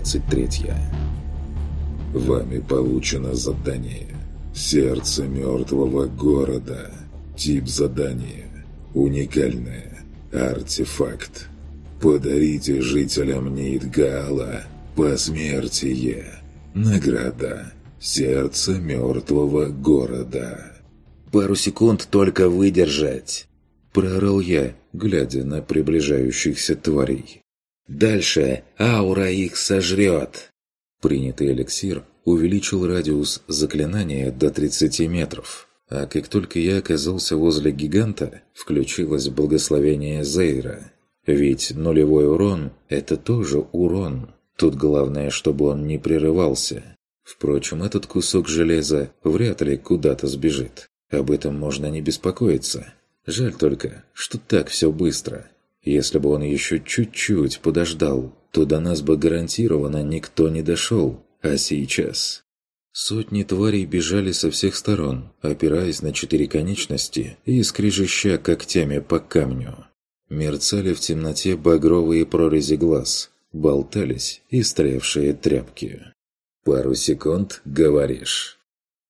23 Вами получено задание «Сердце мертвого города». Тип задания «Уникальное. Артефакт». Подарите жителям Нидгала посмертие. Награда «Сердце мертвого города». «Пару секунд только выдержать!» Проорал я, глядя на приближающихся тварей. «Дальше аура их сожрет!» Принятый эликсир увеличил радиус заклинания до 30 метров. А как только я оказался возле гиганта, включилось благословение Зейра. Ведь нулевой урон – это тоже урон. Тут главное, чтобы он не прерывался. Впрочем, этот кусок железа вряд ли куда-то сбежит. Об этом можно не беспокоиться. Жаль только, что так все быстро. Если бы он еще чуть-чуть подождал, то до нас бы гарантированно никто не дошел. А сейчас... Сотни тварей бежали со всех сторон, опираясь на четыре конечности и скрежеща когтями по камню. Мерцали в темноте багровые прорези глаз, болтались истревшие тряпки. «Пару секунд, говоришь?»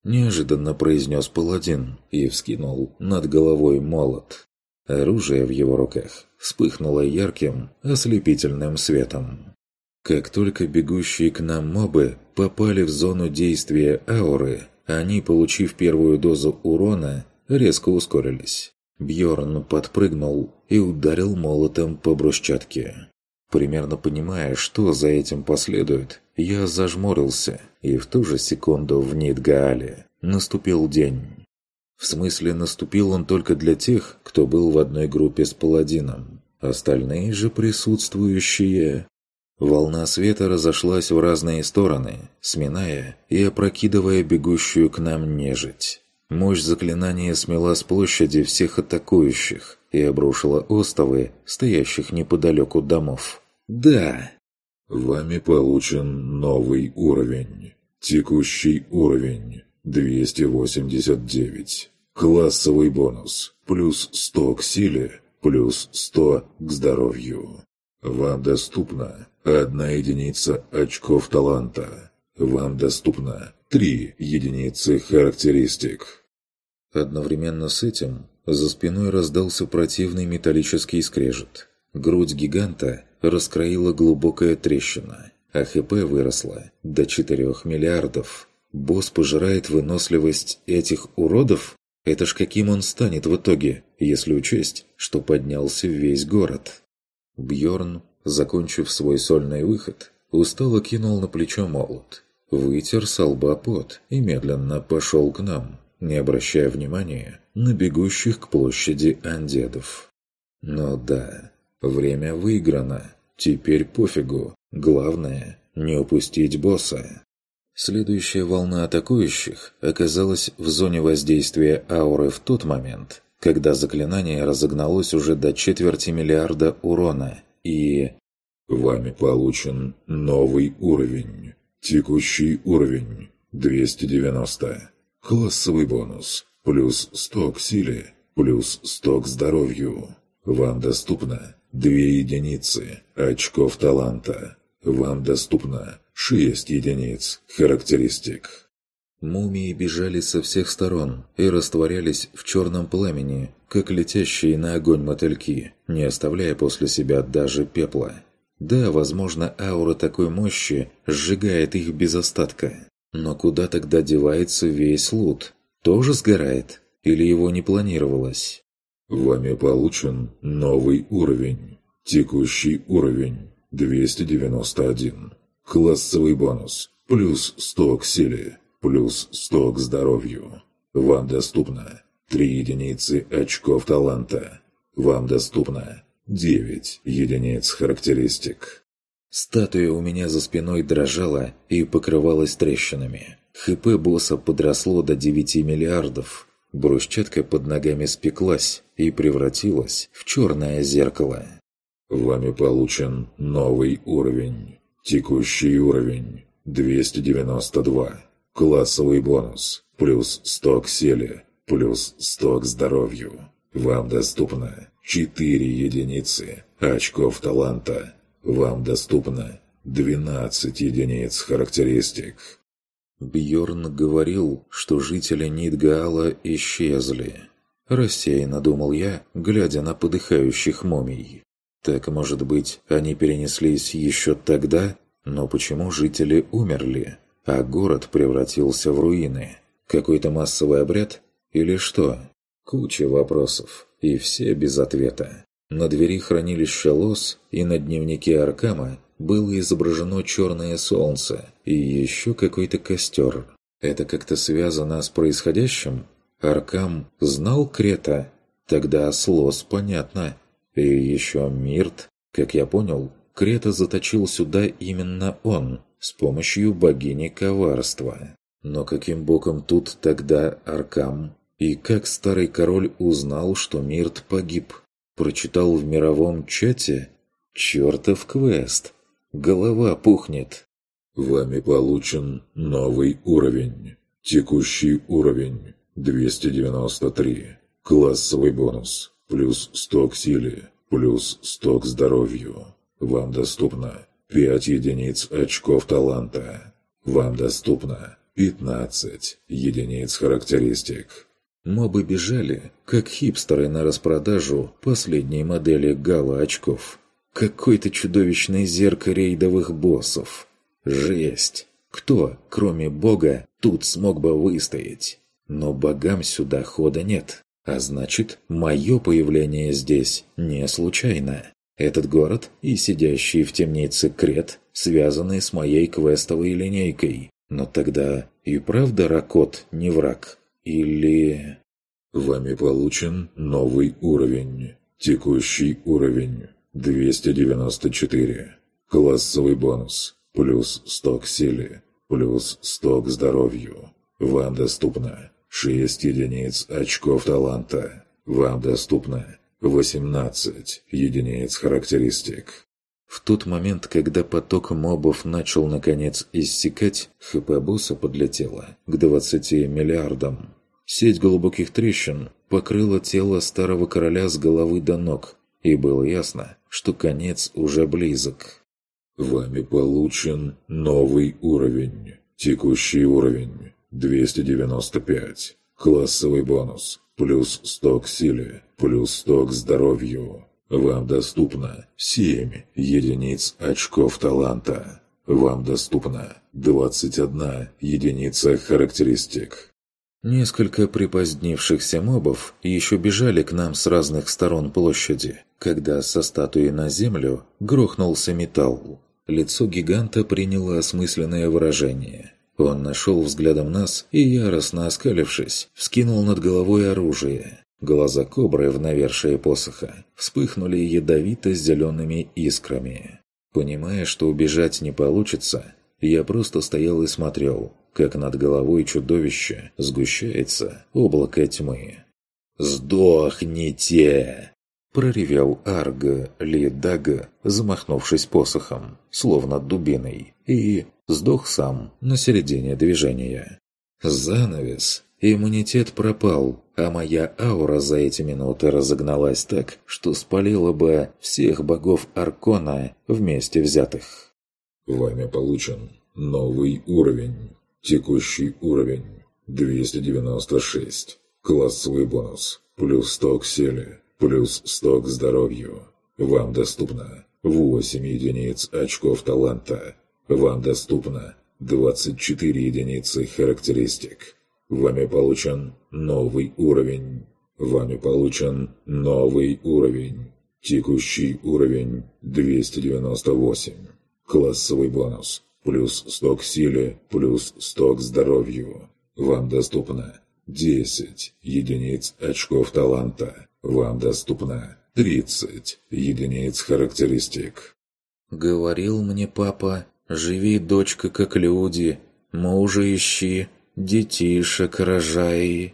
Неожиданно произнес паладин и вскинул над головой молот. Оружие в его руках вспыхнуло ярким, ослепительным светом. Как только бегущие к нам мобы попали в зону действия ауры, они, получив первую дозу урона, резко ускорились. Бьорн подпрыгнул и ударил молотом по брусчатке. Примерно понимая, что за этим последует, я зажмурился, и в ту же секунду в Нидгаале наступил день. В смысле, наступил он только для тех, кто был в одной группе с паладином. Остальные же присутствующие... Волна света разошлась в разные стороны, сминая и опрокидывая бегущую к нам нежить. Мощь заклинания смела с площади всех атакующих и обрушила остовы, стоящих неподалеку домов. «Да!» Вами получен новый уровень. Текущий уровень 289. Классовый бонус. Плюс 100 к силе, плюс 100 к здоровью. Вам доступна одна единица очков таланта. Вам доступно 3 единицы характеристик. Одновременно с этим за спиной раздался противный металлический скрежет. Грудь гиганта раскроила глубокая трещина, а ХП выросла до 4 миллиардов. Босс пожирает выносливость этих уродов? Это ж каким он станет в итоге, если учесть, что поднялся весь город? Бьорн, закончив свой сольный выход, устало кинул на плечо молот, вытер с лба пот и медленно пошел к нам, не обращая внимания на бегущих к площади андедов. Ну да, Время выиграно. Теперь пофигу. Главное – не упустить босса. Следующая волна атакующих оказалась в зоне воздействия ауры в тот момент, когда заклинание разогналось уже до четверти миллиарда урона и... Вами получен новый уровень. Текущий уровень 290. Классовый бонус. Плюс 100 к силе, плюс 100 к здоровью. Вам доступно Две единицы очков таланта. Вам доступно шесть единиц характеристик. Мумии бежали со всех сторон и растворялись в черном пламени, как летящие на огонь мотыльки, не оставляя после себя даже пепла. Да, возможно, аура такой мощи сжигает их без остатка. Но куда тогда девается весь лут? Тоже сгорает? Или его не планировалось? Вами получен новый уровень. Текущий уровень 291. Классовый бонус. Плюс 100 к силе. Плюс 100 к здоровью. Вам доступно 3 единицы очков таланта. Вам доступно 9 единиц характеристик. Статуя у меня за спиной дрожала и покрывалась трещинами. ХП босса подросло до 9 миллиардов, Брусчатка под ногами спеклась и превратилась в черное зеркало. Вами получен новый уровень. Текущий уровень 292. Классовый бонус. Плюс 100 к силе. Плюс 100 к здоровью. Вам доступно 4 единицы очков таланта. Вам доступно 12 единиц характеристик. Бьорн говорил, что жители Нидгаала исчезли. Рассеянно думал я, глядя на подыхающих мумий. Так, может быть, они перенеслись еще тогда? Но почему жители умерли, а город превратился в руины? Какой-то массовый обряд? Или что? Куча вопросов, и все без ответа. На двери хранилища Лос и на дневнике Аркама было изображено черное солнце и еще какой-то костер. Это как-то связано с происходящим? Аркам знал Крета? Тогда с Лос понятно. И еще Мирт, как я понял, Крета заточил сюда именно он, с помощью богини коварства. Но каким боком тут тогда Аркам? И как старый король узнал, что Мирт погиб? Прочитал в мировом чате? Чертов квест! Голова пухнет. Вами получен новый уровень. Текущий уровень 293. Классовый бонус. Плюс 100 к силе. Плюс 100 к здоровью. Вам доступно 5 единиц очков таланта. Вам доступно 15 единиц характеристик. Мобы бежали, как хипстеры на распродажу последней модели гала-очков. Какой-то чудовищный зерк рейдовых боссов. Жесть! Кто, кроме бога, тут смог бы выстоять? Но богам сюда хода нет. А значит, мое появление здесь не случайно. Этот город и сидящий в темнице Крет связаны с моей квестовой линейкой. Но тогда и правда Ракот не враг. Или... Вами получен новый уровень. Текущий уровень 294. Классовый бонус. Плюс 100 к силе. Плюс 100 к здоровью. Вам доступно 6 единиц очков таланта. Вам доступно 18 единиц характеристик. В тот момент, когда поток мобов начал наконец иссякать, ХП босса подлетела к 20 миллиардам. Сеть глубоких трещин покрыла тело старого короля с головы до ног, и было ясно, что конец уже близок. Вами получен новый уровень. Текущий уровень 295. Классовый бонус. Плюс 100 к силе, плюс 100 к здоровью. Вам доступно 7 единиц очков таланта. Вам доступно 21 единица характеристик. Несколько припозднившихся мобов еще бежали к нам с разных сторон площади, когда со статуи на землю грохнулся металл. Лицо гиганта приняло осмысленное выражение. Он нашел взглядом нас и, яростно оскалившись, вскинул над головой оружие. Глаза кобры в навершие посоха вспыхнули ядовито-зелеными искрами. Понимая, что убежать не получится, я просто стоял и смотрел, как над головой чудовища сгущается облако тьмы. «Сдохните!» – проревел Арга Лидага, замахнувшись посохом, словно дубиной, и сдох сам на середине движения. Занавес Иммунитет пропал, а моя аура за эти минуты разогналась так, что спалила бы всех богов Аркона вместе взятых. Вами получен новый уровень. Текущий уровень 296. Классовый бонус. Плюс 100 к силе. Плюс 100 к здоровью. Вам доступно 8 единиц очков таланта. Вам доступно 24 единицы характеристик. Вами получен новый уровень. Вами получен новый уровень. Текущий уровень 298. Классовый бонус. Плюс 100 к силе, плюс 100 к здоровью. Вам доступно 10 единиц очков таланта. Вам доступно 30 единиц характеристик. Говорил мне папа, живи, дочка, как люди, мужа ищи, детишек рожай!»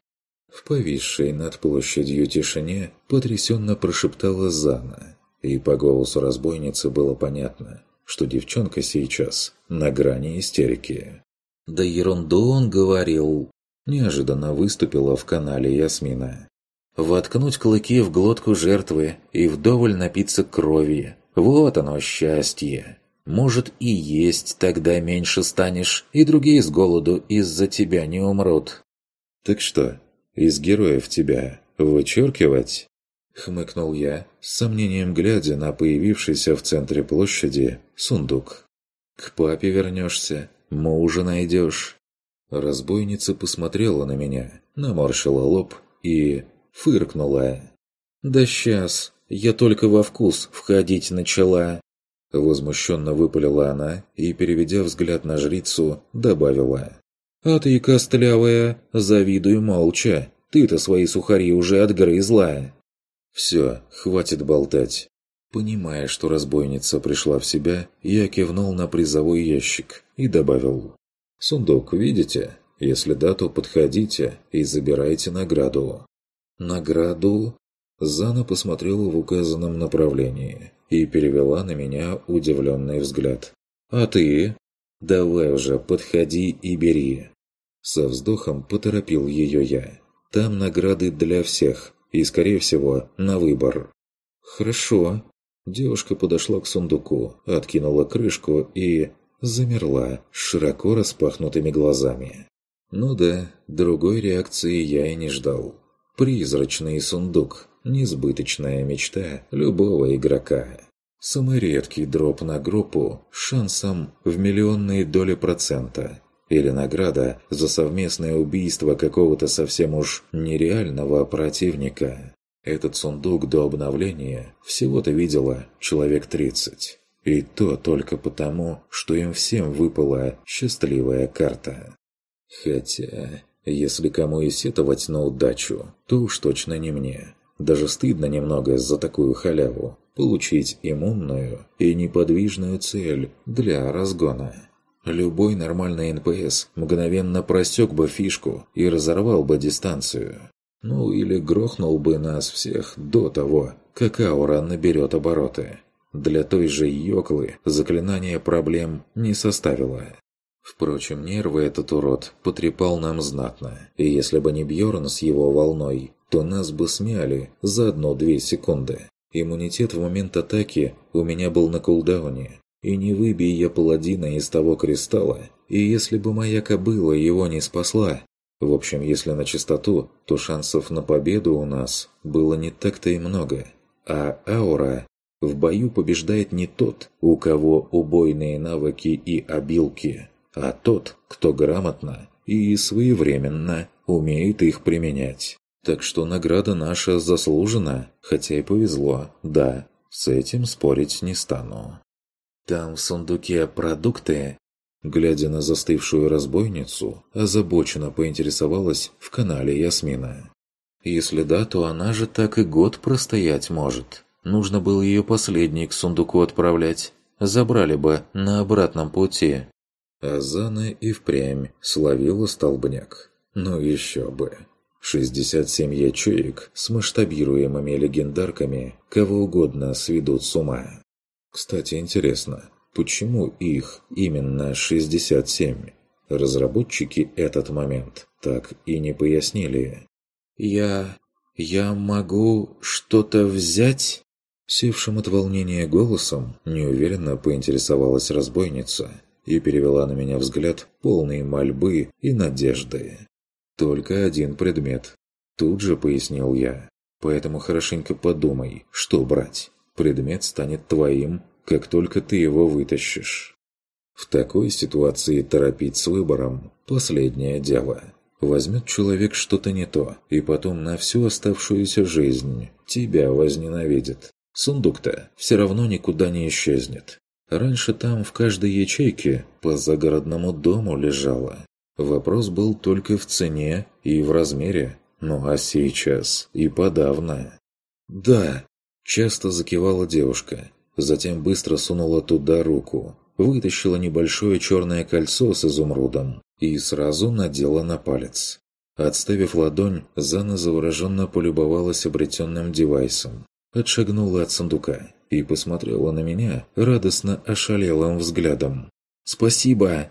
В повисшей над площадью тишине потрясенно прошептала Зана, и по голосу разбойницы было понятно, что девчонка сейчас на грани истерики. «Да ерунду он говорил!» Неожиданно выступила в канале Ясмина. «Воткнуть клыки в глотку жертвы и вдоволь напиться крови. Вот оно счастье! Может, и есть тогда меньше станешь, и другие с голоду из-за тебя не умрут. Так что, из героев тебя вычеркивать? Хмыкнул я, с сомнением глядя на появившийся в центре площади сундук. К папе вернешься, мужа найдешь. Разбойница посмотрела на меня, наморщила лоб и фыркнула. «Да сейчас, я только во вкус входить начала». Возмущенно выпалила она и, переведя взгляд на жрицу, добавила. «А ты, костлявая, завидуй молча. Ты-то свои сухари уже отгрызла». «Все, хватит болтать». Понимая, что разбойница пришла в себя, я кивнул на призовой ящик и добавил. «Сундук, видите? Если да, то подходите и забирайте награду». «Награду?» Зана посмотрела в указанном направлении и перевела на меня удивленный взгляд. «А ты?» «Давай уже, подходи и бери». Со вздохом поторопил ее я. «Там награды для всех, и, скорее всего, на выбор». «Хорошо». Девушка подошла к сундуку, откинула крышку и... замерла широко распахнутыми глазами. Ну да, другой реакции я и не ждал. Призрачный сундук, несбыточная мечта любого игрока. Самый редкий дроп на группу с шансом в миллионные доли процента. Или награда за совместное убийство какого-то совсем уж нереального противника. Этот сундук до обновления всего-то видела человек 30. И то только потому, что им всем выпала счастливая карта. Хотя, если кому и сетовать на удачу, то уж точно не мне. Даже стыдно немного за такую халяву получить иммунную и неподвижную цель для разгона. Любой нормальный НПС мгновенно просек бы фишку и разорвал бы дистанцию. Ну или грохнул бы нас всех до того, как аура наберет обороты. Для той же Йоклы заклинание проблем не составило. Впрочем, нервы этот урод потрепал нам знатно, и если бы не Бьорн с его волной, то нас бы смяли за одну-две секунды. Иммунитет в момент атаки у меня был на кулдауне, и не выбей я паладина из того кристалла, и если бы моя кобыла его не спасла... В общем, если на чистоту, то шансов на победу у нас было не так-то и много. А аура в бою побеждает не тот, у кого убойные навыки и обилки, а тот, кто грамотно и своевременно умеет их применять. Так что награда наша заслужена, хотя и повезло, да, с этим спорить не стану. Там в сундуке продукты, глядя на застывшую разбойницу, озабоченно поинтересовалась в канале Ясмина. Если да, то она же так и год простоять может. Нужно было ее последней к сундуку отправлять. Забрали бы на обратном пути. Азана и впрямь словила столбняк. Ну еще бы. 67 ячеек с масштабируемыми легендарками кого угодно сведут с ума. Кстати, интересно, почему их именно 67? Разработчики этот момент так и не пояснили. «Я... я могу что-то взять?» Севшим от волнения голосом неуверенно поинтересовалась разбойница и перевела на меня взгляд полный мольбы и надежды. «Только один предмет», – тут же пояснил я. «Поэтому хорошенько подумай, что брать. Предмет станет твоим, как только ты его вытащишь». В такой ситуации торопить с выбором – последнее дело. Возьмет человек что-то не то, и потом на всю оставшуюся жизнь тебя возненавидит. Сундук-то все равно никуда не исчезнет. Раньше там в каждой ячейке по загородному дому лежало. Вопрос был только в цене и в размере. Ну а сейчас и подавно. «Да!» – часто закивала девушка. Затем быстро сунула туда руку. Вытащила небольшое черное кольцо с изумрудом и сразу надела на палец. Отставив ладонь, Зана завороженно полюбовалась обретенным девайсом. Отшагнула от сундука и посмотрела на меня радостно ошалелым взглядом. «Спасибо!»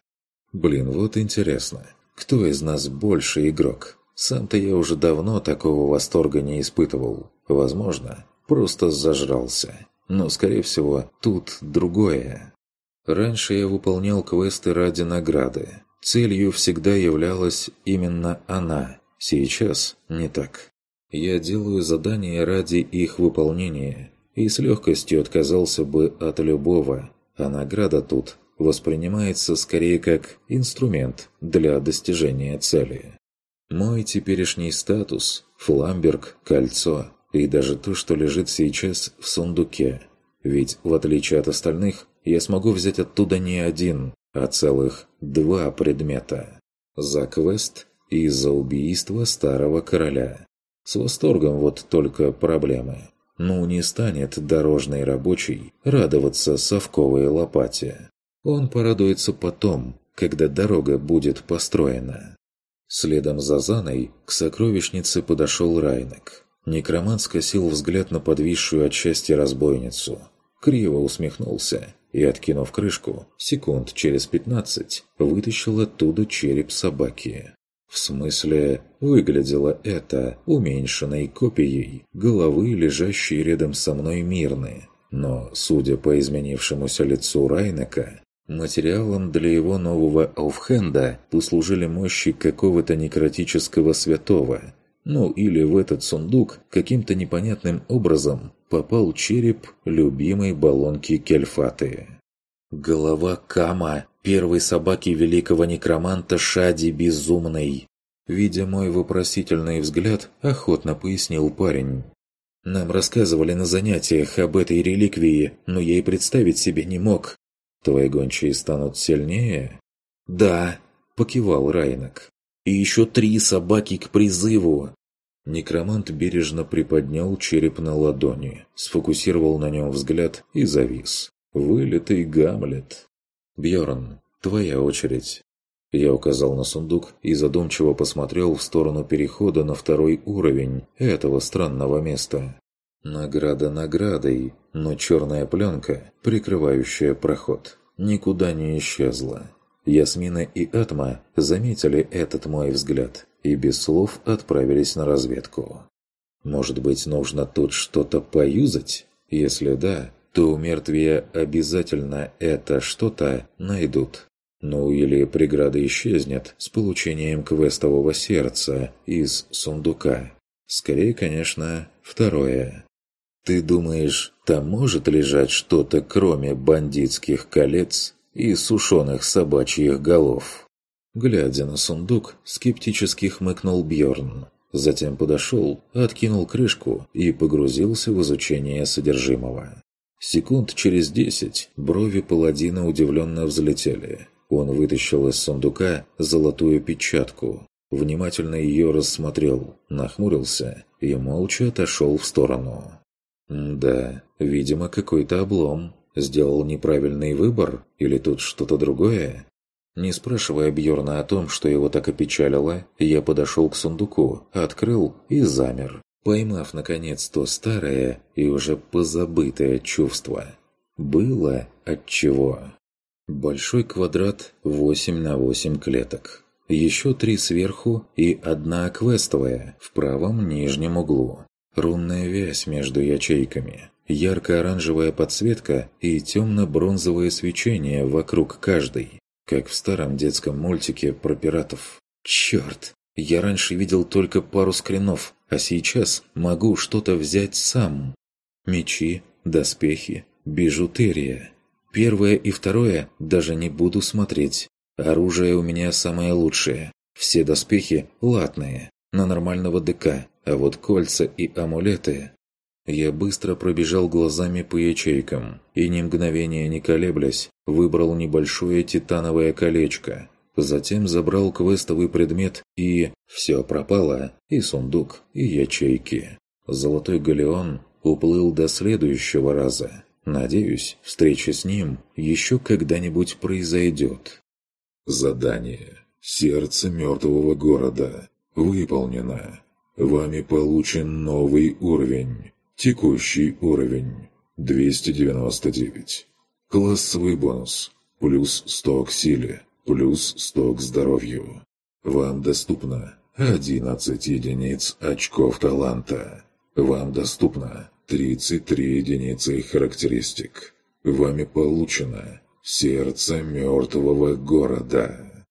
Блин, вот интересно, кто из нас больше игрок? Сам-то я уже давно такого восторга не испытывал. Возможно, просто зажрался. Но, скорее всего, тут другое. Раньше я выполнял квесты ради награды. Целью всегда являлась именно она. Сейчас не так. Я делаю задания ради их выполнения и с легкостью отказался бы от любого, а награда тут воспринимается скорее как инструмент для достижения цели. Мой теперешний статус – Фламберг, кольцо и даже то, что лежит сейчас в сундуке. Ведь, в отличие от остальных, я смогу взять оттуда не один, а целых два предмета. За квест и за убийство старого короля. С восторгом вот только проблемы. Ну, не станет дорожный рабочий радоваться совковой лопате. Он порадуется потом, когда дорога будет построена. Следом за Заной к сокровищнице подошел Райнек. Некромант скосил взгляд на подвисшую от счастья разбойницу. Криво усмехнулся и, откинув крышку, секунд через пятнадцать вытащил оттуда череп собаки. В смысле, выглядело это уменьшенной копией головы, лежащей рядом со мной Мирны. Но, судя по изменившемуся лицу Райнека, материалом для его нового ауфхенда послужили мощи какого-то некротического святого. Ну или в этот сундук каким-то непонятным образом попал череп любимой баллонки Кельфаты. Голова Кама первой собаки великого некроманта Шади Безумной. Видя мой вопросительный взгляд, охотно пояснил парень. Нам рассказывали на занятиях об этой реликвии, но я и представить себе не мог. Твои гончие станут сильнее? Да, покивал Райнак. И еще три собаки к призыву. Некромант бережно приподнял череп на ладони, сфокусировал на нем взгляд и завис. Вылитый Гамлет. Бьорн, твоя очередь. Я указал на сундук и задумчиво посмотрел в сторону перехода на второй уровень этого странного места. Награда наградой, но черная пленка, прикрывающая проход, никуда не исчезла. Ясмина и Атма заметили этот мой взгляд и без слов отправились на разведку. Может быть, нужно тут что-то поюзать? Если да, то у мертвия обязательно это что-то найдут. Ну или преграда исчезнет с получением квестового сердца из сундука. Скорее, конечно, второе. Ты думаешь, там может лежать что-то кроме бандитских колец и сушеных собачьих голов? Глядя на сундук, скептически хмыкнул Бьорн. Затем подошел, откинул крышку и погрузился в изучение содержимого. Секунд через десять брови паладина удивленно взлетели. Он вытащил из сундука золотую печатку, внимательно ее рассмотрел, нахмурился и молча отошел в сторону. «Да, видимо, какой-то облом. Сделал неправильный выбор? Или тут что-то другое?» Не спрашивая Бьорна о том, что его так опечалило, я подошел к сундуку, открыл и замер, поймав, наконец, то старое и уже позабытое чувство. Было отчего. Большой квадрат 8 на 8 клеток. Еще три сверху и одна квестовая в правом нижнем углу. Рунная вязь между ячейками. Ярко-оранжевая подсветка и темно-бронзовое свечение вокруг каждой. Как в старом детском мультике про пиратов. Черт! Я раньше видел только пару скринов, а сейчас могу что-то взять сам. Мечи, доспехи, бижутерия. Первое и второе даже не буду смотреть. Оружие у меня самое лучшее. Все доспехи латные, на нормального ДК, а вот кольца и амулеты... Я быстро пробежал глазами по ячейкам и, ни мгновения не колеблясь, выбрал небольшое титановое колечко, Затем забрал квестовый предмет и... Все пропало. И сундук, и ячейки. Золотой галеон уплыл до следующего раза. Надеюсь, встреча с ним еще когда-нибудь произойдет. Задание. Сердце мертвого города. Выполнено. Вами получен новый уровень. Текущий уровень. 299. Классовый бонус. Плюс 100 к силе плюс 100 к здоровью. Вам доступно 11 единиц очков таланта. Вам доступно 33 единицы характеристик. Вами получено Сердце мертвого города.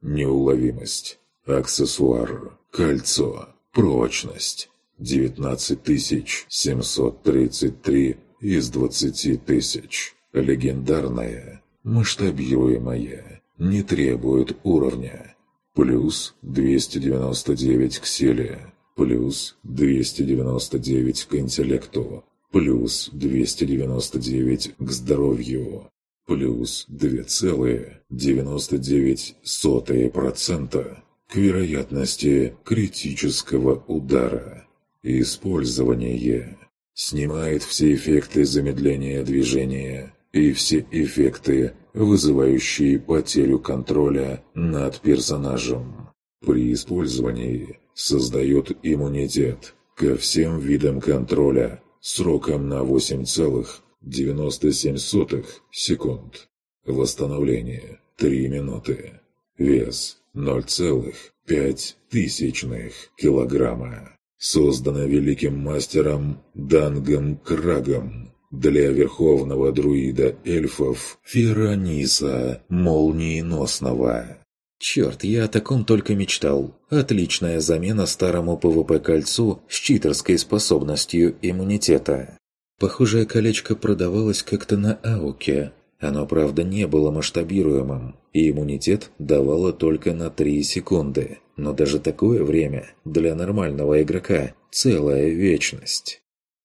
Неуловимость. Аксессуар. Кольцо. Прочность. 19733 из 20 тысяч. Легендарная. Масштабируемая. Не требует уровня. Плюс 299 к силе. Плюс 299 к интеллекту. Плюс 299 к здоровью плюс 2,99% к вероятности критического удара. Использование снимает все эффекты замедления движения и все эффекты, вызывающие потерю контроля над персонажем. При использовании создает иммунитет ко всем видам контроля сроком на 8 целых 97 сотых секунд. Восстановление 3 минуты. Вес 0,5 тысячных килограмма. Создано великим мастером Дангом Крагом для верховного друида эльфов Ферониса Молниеносного. Черт, я о таком только мечтал. Отличная замена старому ПВП-кольцу с читерской способностью иммунитета. Похожее колечко продавалось как-то на Ауке. Оно, правда, не было масштабируемым, и иммунитет давало только на 3 секунды. Но даже такое время для нормального игрока – целая вечность.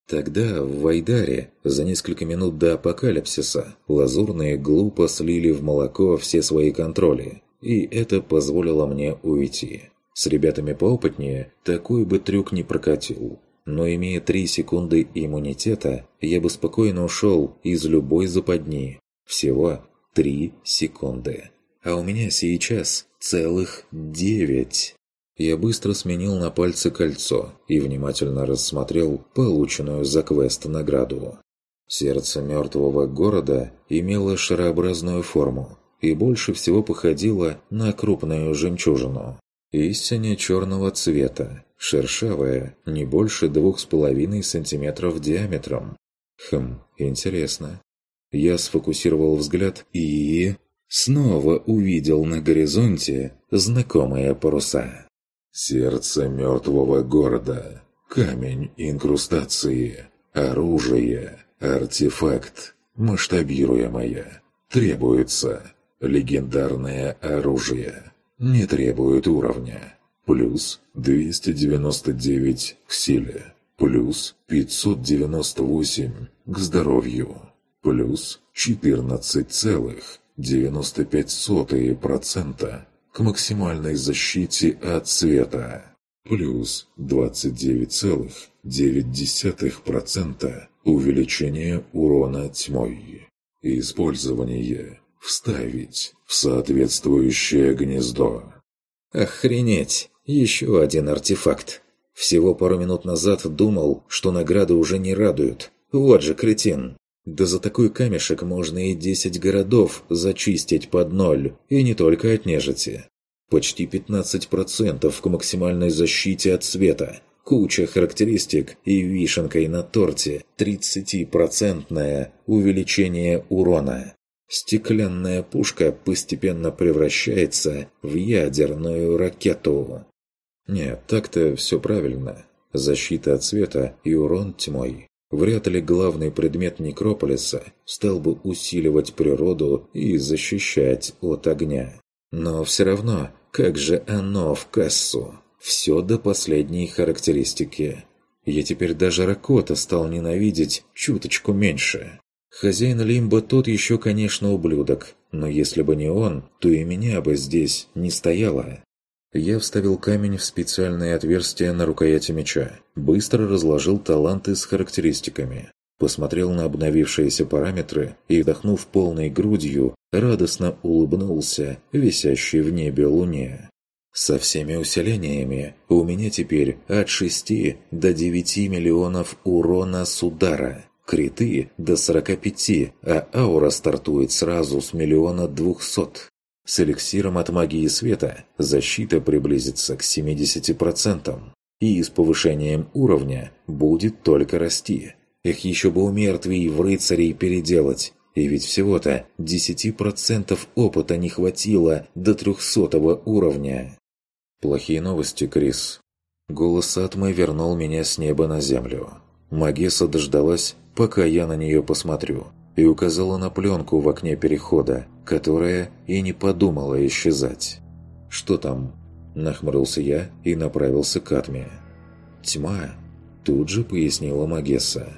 Тогда в Вайдаре за несколько минут до апокалипсиса лазурные глупо слили в молоко все свои контроли, и это позволило мне уйти. С ребятами поопытнее такой бы трюк не прокатил но имея 3 секунды иммунитета, я бы спокойно ушел из любой западни. Всего 3 секунды. А у меня сейчас целых 9. Я быстро сменил на пальце кольцо и внимательно рассмотрел полученную за квест награду. Сердце мертвого города имело шарообразную форму и больше всего походило на крупную жемчужину. Истине черного цвета, шершавая, не больше двух с половиной сантиметров диаметром. Хм, интересно. Я сфокусировал взгляд и... Снова увидел на горизонте знакомые паруса. Сердце мертвого города. Камень инкрустации. Оружие. Артефакт. Масштабируемое. Требуется. Легендарное оружие не требует уровня. Плюс 299 к силе. Плюс 598 к здоровью. Плюс 14,95% к максимальной защите от света. Плюс 29,9% увеличение урона тьмой. Использование вставить в соответствующее гнездо. Охренеть! Еще один артефакт. Всего пару минут назад думал, что награды уже не радуют. Вот же кретин. Да за такой камешек можно и 10 городов зачистить под ноль, и не только от нежити. Почти 15% к максимальной защите от света. Куча характеристик и вишенкой на торте 30% увеличение урона. Стеклянная пушка постепенно превращается в ядерную ракету. Нет, так-то все правильно. Защита от света и урон тьмой. Вряд ли главный предмет Некрополиса стал бы усиливать природу и защищать от огня. Но все равно, как же оно в кассу? Все до последней характеристики. Я теперь даже Ракота стал ненавидеть чуточку меньше. Хозяин Лимба тот еще, конечно, ублюдок, но если бы не он, то и меня бы здесь не стояло. Я вставил камень в специальное отверстие на рукояти меча, быстро разложил таланты с характеристиками, посмотрел на обновившиеся параметры и, вдохнув полной грудью, радостно улыбнулся висящей в небе луне. Со всеми усилениями у меня теперь от 6 до 9 миллионов урона с удара – криты до 45, а аура стартует сразу с миллиона двухсот. С эликсиром от магии света защита приблизится к 70%, и с повышением уровня будет только расти. Их еще бы у мертвей в рыцарей переделать, И ведь всего-то 10% опыта не хватило до трехсотого уровня. Плохие новости, Крис. Голос Атмы вернул меня с неба на землю. Магесса дождалась, пока я на нее посмотрю, и указала на пленку в окне перехода, которая и не подумала исчезать. «Что там?» – нахмурился я и направился к Атме. «Тьма», – тут же пояснила Магесса.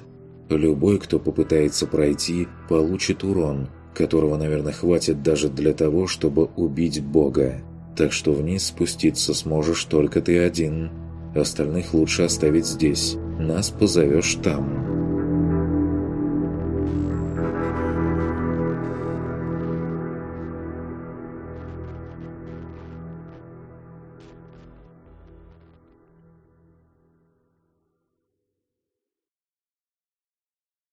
«Любой, кто попытается пройти, получит урон, которого, наверное, хватит даже для того, чтобы убить Бога. Так что вниз спуститься сможешь только ты один. Остальных лучше оставить здесь. Нас позовешь там».